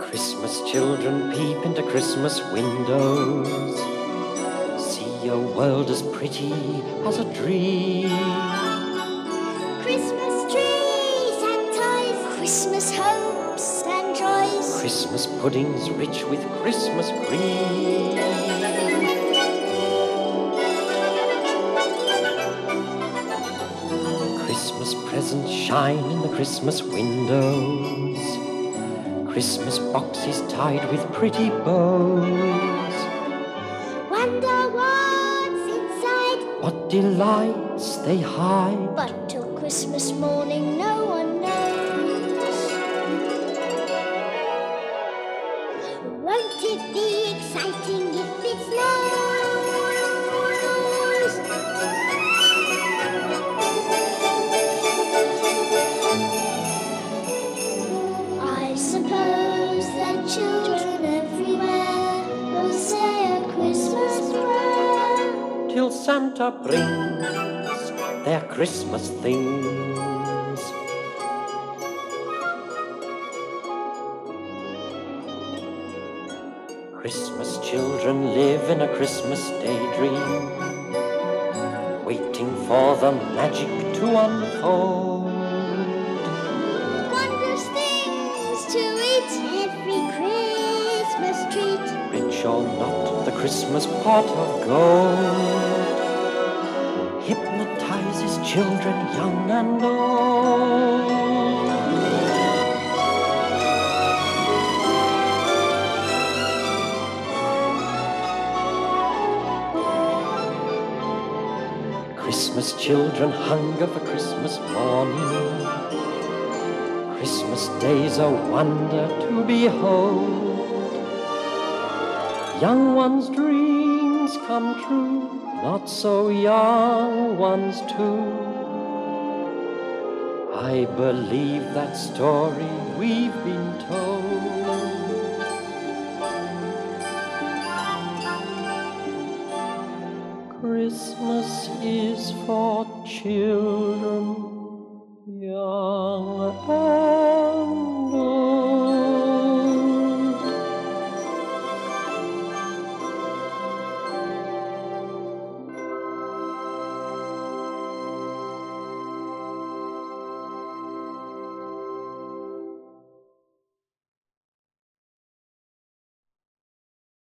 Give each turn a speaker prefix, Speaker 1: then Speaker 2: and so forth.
Speaker 1: Christmas children peep into Christmas windows. See a world as pretty as a dream.
Speaker 2: Christmas trees and toys, Christmas hopes and joys.
Speaker 1: Christmas puddings rich with Christmas cream. Presents shine in the Christmas windows. Christmas boxes tied with pretty bows.
Speaker 2: Wonder what's inside,
Speaker 1: What delights they hide.
Speaker 2: but till Christmas morning no one knows. Won't it be exciting if it snows? Children everywhere will say a Christmas prayer.
Speaker 1: till Santa brings their Christmas things. Christmas children live in a Christmas daydream, waiting for the magic to unfold. Or not, the Christmas pot of gold hypnotizes children young and old. Christmas children hunger for Christmas morning. Christmas day's a wonder to behold. Young ones' dreams come true, not so young ones too. I believe that story we've been told. Christmas is for children